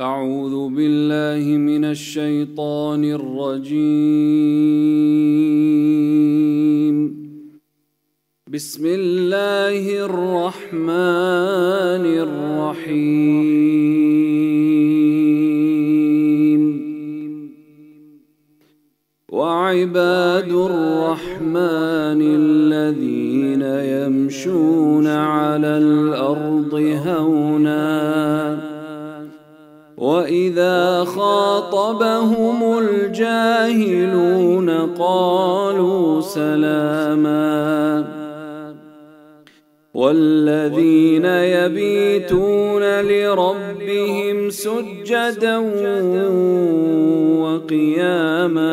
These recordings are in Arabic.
أعوذ بالله من الشيطان الرجيم. بسم الله الرحمن الرحيم. وعباد الرحمن الذين يمشون على الأرض هوناً واذا خاطبهم الجاهلون قالوا سلاما والذين يبيتون لربهم سجدا وقياما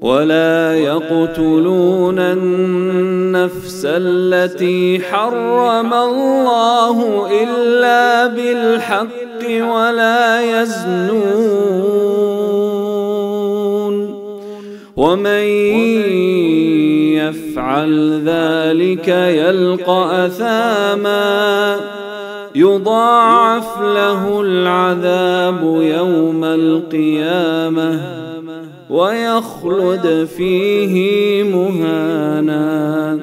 ولا يقتلون النفس التي حرم الله إلا بالحق ولا يزنون. ومن يفعل ذلك يلقى أثاما. يضاعف له العذاب يوم القيامة ويخلد فيه مهانا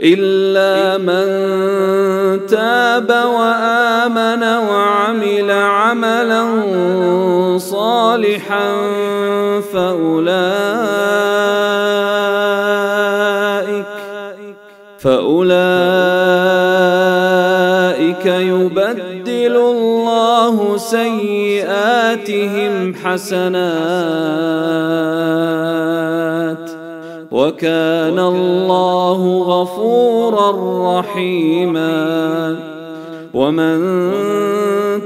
إلا من تاب وآمن وعمل عملا صالحا فأولئك فأولئك يبدل الله سيئاتهم حسنات. وكان الله غفورا رحيما. ومن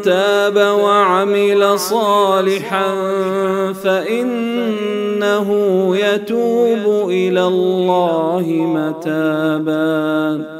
تاب وعمل صالحا فإنه يتوب إلى الله متابا.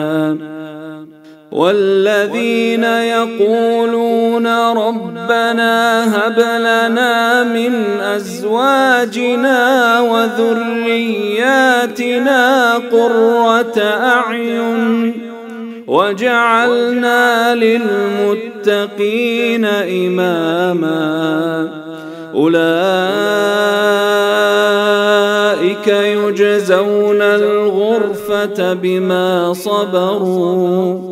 والذين يقولون ربنا هب لنا من أزواجنا وذرياتنا قرة أعين وجعلنا للمتقين إماما أولئك يجزون الغرفة بما صبروا